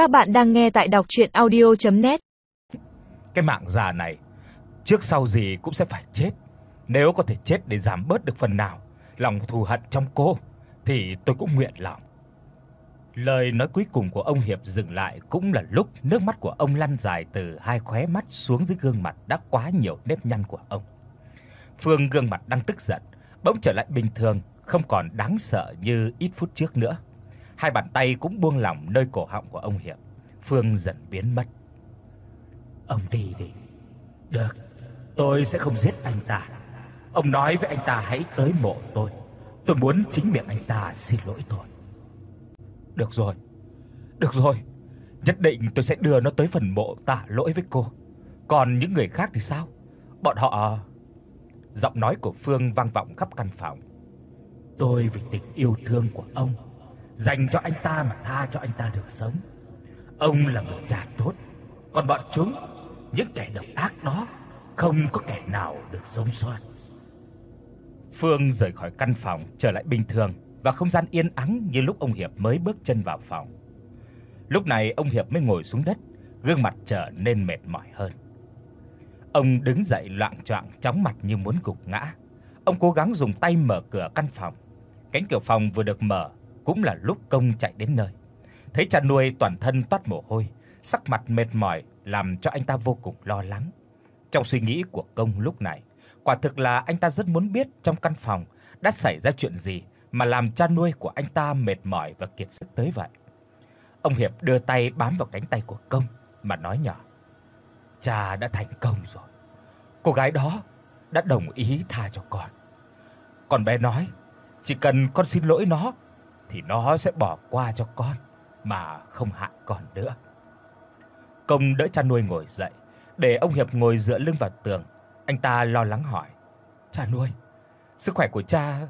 Các bạn đang nghe tại đọc audio net Cái mạng già này trước sau gì cũng sẽ phải chết. Nếu có thể chết để giảm bớt được phần nào lòng thù hận trong cô thì tôi cũng nguyện lòng. Lời nói cuối cùng của ông Hiệp dừng lại cũng là lúc nước mắt của ông lăn dài từ hai khóe mắt xuống dưới gương mặt đã quá nhiều nếp nhăn của ông. Phương gương mặt đang tức giận, bỗng trở lại bình thường, không còn đáng sợ như ít phút trước nữa. Hai bàn tay cũng buông lỏng nơi cổ họng của ông Hiệp. Phương dần biến mất. Ông đi đi. Được, tôi sẽ không giết anh ta. Ông nói với anh ta hãy tới mộ tôi. Tôi muốn chính miệng anh ta xin lỗi tôi. Được rồi. Được rồi. Nhất định tôi sẽ đưa nó tới phần mộ tạ lỗi với cô. Còn những người khác thì sao? Bọn họ Giọng nói của Phương vang vọng khắp căn phòng. Tôi vì tình yêu thương của ông dành cho anh ta mà tha cho anh ta được sống. Ông là người cha tốt, còn bọn chúng, những kẻ độc ác đó, không có kẻ nào được sống sót. Phương rời khỏi căn phòng trở lại bình thường và không gian yên ắng như lúc ông Hiệp mới bước chân vào phòng. Lúc này ông Hiệp mới ngồi xuống đất, gương mặt trở nên mệt mỏi hơn. Ông đứng dậy loạng choạng chóng mặt như muốn gục ngã. Ông cố gắng dùng tay mở cửa căn phòng. Cánh cửa phòng vừa được mở cũng là lúc công chạy đến nơi. Thấy cha nuôi toàn thân toát mồ hôi, sắc mặt mệt mỏi làm cho anh ta vô cùng lo lắng. Trong suy nghĩ của công lúc này, quả thực là anh ta rất muốn biết trong căn phòng đã xảy ra chuyện gì mà làm cha nuôi của anh ta mệt mỏi và kiệt sức tới vậy. Ông Hiệp đưa tay bám vào cánh tay của công mà nói nhỏ: "Cha đã thành công rồi. Cô gái đó đã đồng ý tha cho con. Con bé nói, chỉ cần con xin lỗi nó thì nó sẽ bỏ qua cho con mà không hại con nữa." Công đỡ cha nuôi ngồi dậy, để ông Hiệp ngồi dựa lưng vào tường, anh ta lo lắng hỏi: "Cha nuôi, sức khỏe của cha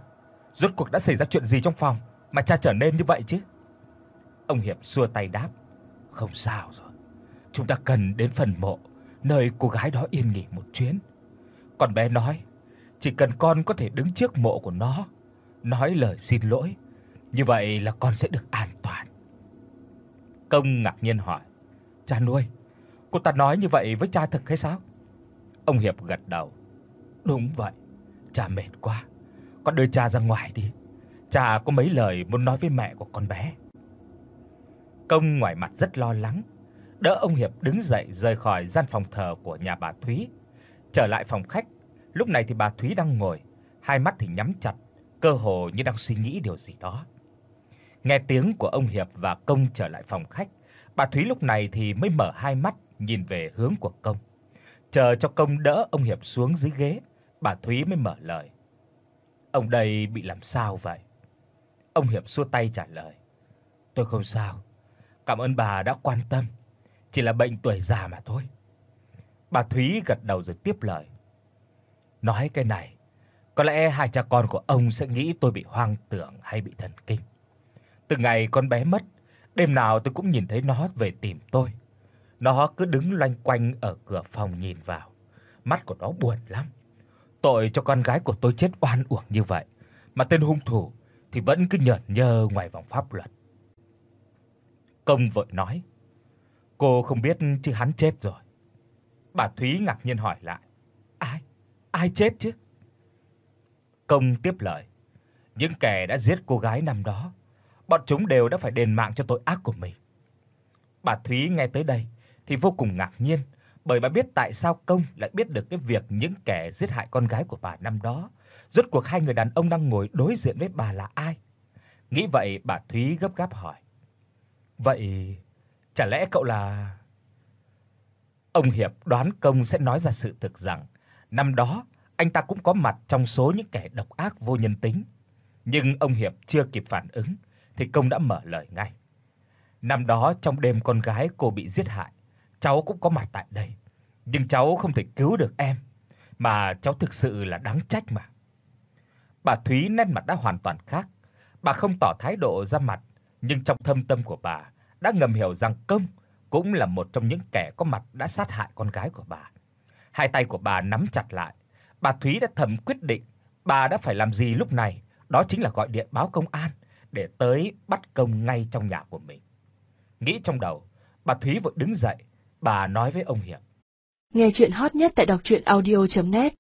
rốt cuộc đã xảy ra chuyện gì trong phòng mà cha trở nên như vậy chứ?" Ông Hiệp xua tay đáp: "Không sao rồi. Chúng ta cần đến phần mộ nơi cô gái đó yên nghỉ một chuyến. Còn bé nói, chỉ cần con có thể đứng trước mộ của nó, nói lời xin lỗi, như vậy là con sẽ được an toàn." Công ngạc nhiên hỏi: "Cha nuôi, cô ta nói như vậy với cha thật hay sao?" Ông Hiệp gật đầu. "Đúng vậy, cha mệt quá, con đưa cha ra ngoài đi. Cha có mấy lời muốn nói với mẹ của con bé." Công ngoài mặt rất lo lắng, đỡ ông Hiệp đứng dậy rời khỏi gian phòng thờ của nhà bà Thúy, trở lại phòng khách. Lúc này thì bà Thúy đang ngồi, hai mắt thì nhắm chặt, cơ hồ như đang suy nghĩ điều gì đó. Nghe tiếng của ông Hiệp và Công trở lại phòng khách, bà Thúy lúc này thì mới mở hai mắt nhìn về hướng của Công. Chờ cho Công đỡ ông Hiệp xuống dưới ghế, bà Thúy mới mở lời. Ông đây bị làm sao vậy? Ông Hiệp xua tay trả lời. Tôi không sao. Cảm ơn bà đã quan tâm, chỉ là bệnh tuổi già mà thôi. Bà Thúy gật đầu rồi tiếp lời. Nói cái này, có lẽ hai cha con của ông sẽ nghĩ tôi bị hoang tưởng hay bị thần kinh. Từ ngày con bé mất, đêm nào tôi cũng nhìn thấy nó về tìm tôi. Nó cứ đứng loanh quanh ở cửa phòng nhìn vào, mắt của nó buồn lắm. Tội cho con gái của tôi chết oan uổng như vậy, mà tên hung thủ thì vẫn cứ nhởn nhơ ngoài vòng pháp luật. Công vội nói: "Cô không biết chứ hắn chết rồi." Bà Thúy ngạc nhiên hỏi lại: "Ai? Ai chết chứ?" Công tiếp lời: "Những kẻ đã giết cô gái năm đó, bọn chúng đều đã phải đền mạng cho tội ác của mình." Bà Thúy nghe tới đây thì vô cùng ngạc nhiên, bởi bà biết tại sao công lại biết được cái việc những kẻ giết hại con gái của bà năm đó. Rốt cuộc hai người đàn ông đang ngồi đối diện với bà là ai? Nghĩ vậy, bà Thúy gấp gáp hỏi: "Vậy chả lẽ cậu là Ông Hiệp đoán công sẽ nói ra sự thực rằng năm đó anh ta cũng có mặt trong số những kẻ độc ác vô nhân tính. Nhưng ông Hiệp chưa kịp phản ứng thì công đã mở lời ngay. Năm đó trong đêm con gái cô bị giết hại, cháu cũng có mặt tại đây. Nhưng cháu không thể cứu được em, mà cháu thực sự là đáng trách mà. Bà Thúy nét mặt đã hoàn toàn khác. Bà không tỏ thái độ ra mặt, nhưng trong thâm tâm của bà đã ngầm hiểu rằng Công cũng là một trong những kẻ có mặt đã sát hại con gái của bà. Hai tay của bà nắm chặt lại. Bà Thúy đã thầm quyết định bà đã phải làm gì lúc này, đó chính là gọi điện báo công an để tới bắt công ngay trong nhà của mình. Nghĩ trong đầu, Bà Thúy vội đứng dậy, bà nói với ông Hiệp. Nghe truyện hot nhất tại doctruyenaudio.net